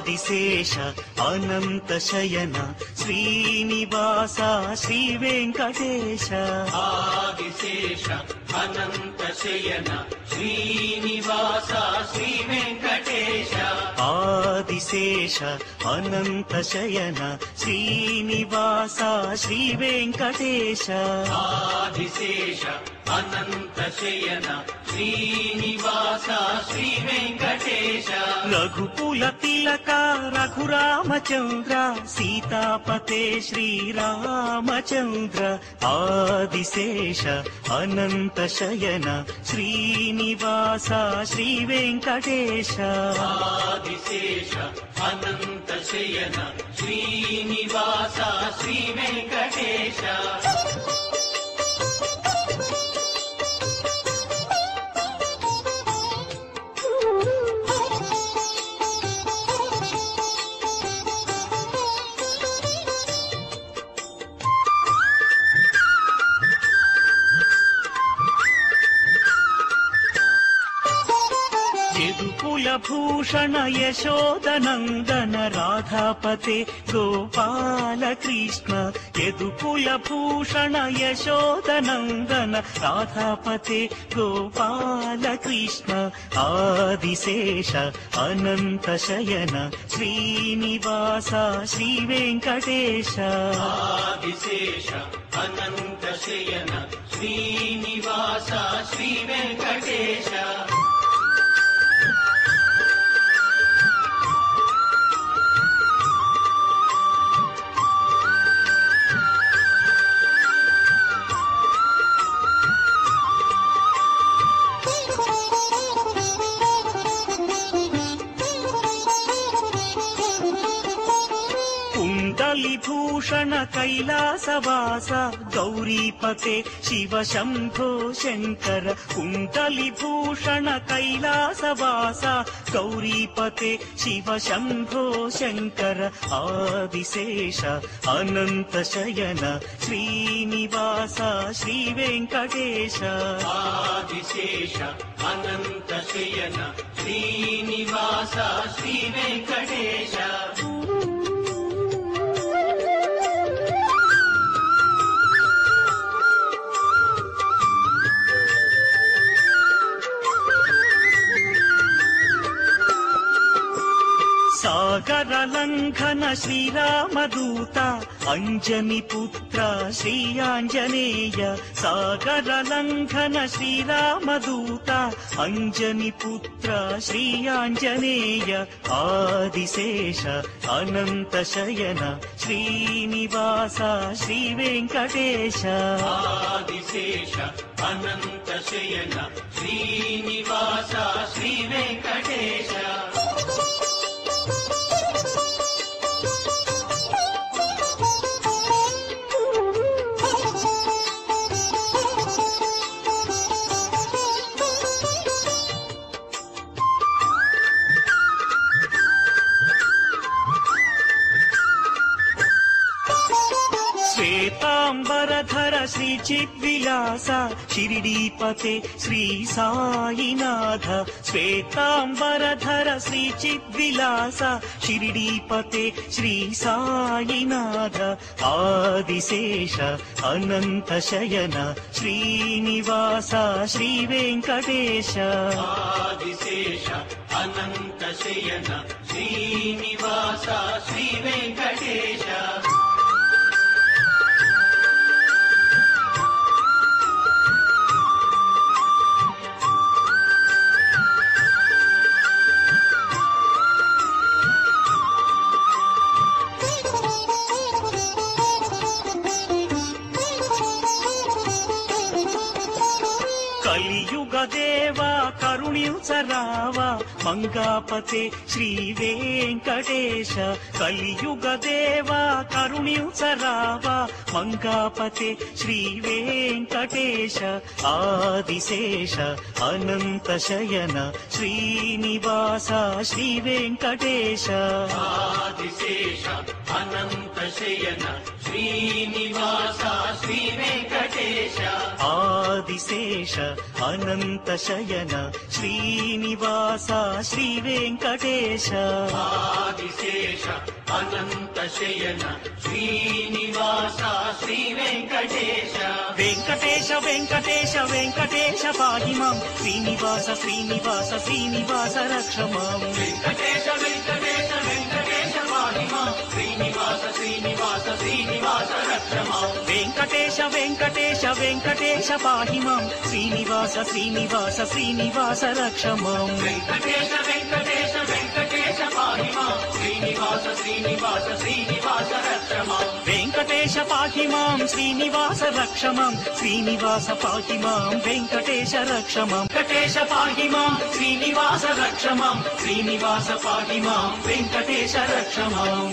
आदिशेष अनन्तशयन श्रीनिवास श्रीवेङ्कटेश आदिशेष अनन्तशयन श्रीनिवासा श्रीवेङ्कटेश आदिशेष अनन्तशयन श्रीनिवासा श्रीवेङ्कटेश आदिशेष अनन्तशयन శ్రీనివాస శ్రీ వెంకటేశ. రఘుకుల తిలక రఘురామచంద్ర సీతాపతే శ్రీరామచంద్ర ఆదిశేష అనంత శయన శ్రీనివాస శ్రీ వెంకటేశ. ఆదిశేష అనంత శయన శ్రీనివాస శ్రీ వెంకటేశ. भूषणय यशोदनन्दन राधापते गोपालकृष्ण यदुकुलभूषण यशोदनन्दन राधापते गोपालकृष्ण आदिशेष अनन्तशयन श्रीनिवास श्रीवेङ्कटेश। आदिशेष अनन्त श्रीनिवास श्रीवेङ्कटेश। भूषण कैलासवास गौरीपते शिव शम्भो शङ्कर कुन्तलिभूषण कैलासवास गौरीपते शिव शम्भो शङ्कर आदिशेष अनन्तशयन श्रीनिवास श्रीवेङ्कटेश आदिशेष अनन्तशयन श्रीनिवास श्रीवेङ्कटेश मकरलङ्घन श्रीरामदूत मदूता अञ्जमि पुत्र श्रियाञ्जनेय सागरलङ्घनशीला मदूता अञ्जमि पुत्र श्रियाञ्जनेय आदिशेष अनन्तशयन श्रीनिवास श्रीवेङ्कटेश आदिशेष अनन्तशयन श्रीनिवास श्रीवेङ्कटेश ఆదిశేష అనంత శయన శ్రీనివాస శ్రీ వెంకటేశ ఆదిశేష అనంత శయన శ్రీనివాస శ్రీ వెంకటేశ శ్వేతాంబరధర శ్రీ చిద్విలాస దేవా కరుణించరావా. మంగాపతే శ్రీ వెంకటేశ. కలియుగ దేవా కరుణించరావా. మంగాపతే శ్రీ వెంకటేశ. ఆదిశేష అనంత శయన. శ్రీనివాస శ్రీ వెంకటేశ. ఆదిశేష అనంత శయన. శ్రీనివాస శ్రీ వెంకటేశ. आदिशेष अनन्तशयन श्रीनिवास श्रीवेङ्कटेश। आदिशेष अनन्तशयन श्रीनिवास श्रीवेङ्कटेश। वेङ्कटेश वेङ्कटेश वेङ्कटेश पाहि वेङ्कटेशवादिमाम् श्रीनिवास श्रीनिवास श्रीनिवास रक्ष रक्षमाम् वेङ्कटेश वेङ्कटेश वेङ्कटेश पाहि वेङ्कटेशवादिमाम् श्रीनिवास श्रीनिवास श्रीनिवास వెంకటేశ వెంకటేశ వెంకటేశ పాహి మాం శ్రీనివాస శ్రీనివాస శ్రీనివాస రక్ష మాం వెంకటేశ వెంకటేశ వెంకటేశ పాహిమా. శ్రీనివాస శ్రీనివాస శ్రీనివాస రక్షమా వెంకటేశ పాహి మాం శ్రీనివాస రక్ష మాం శ్రీనివాస పాహి మాం వెంకటేశ రక్ష మాం వెంకటేశ పాహి మాం శ్రీనివాస రక్ష మాం శ్రీనివాస పాహి మాం వెంకటేశ రక్ష మాం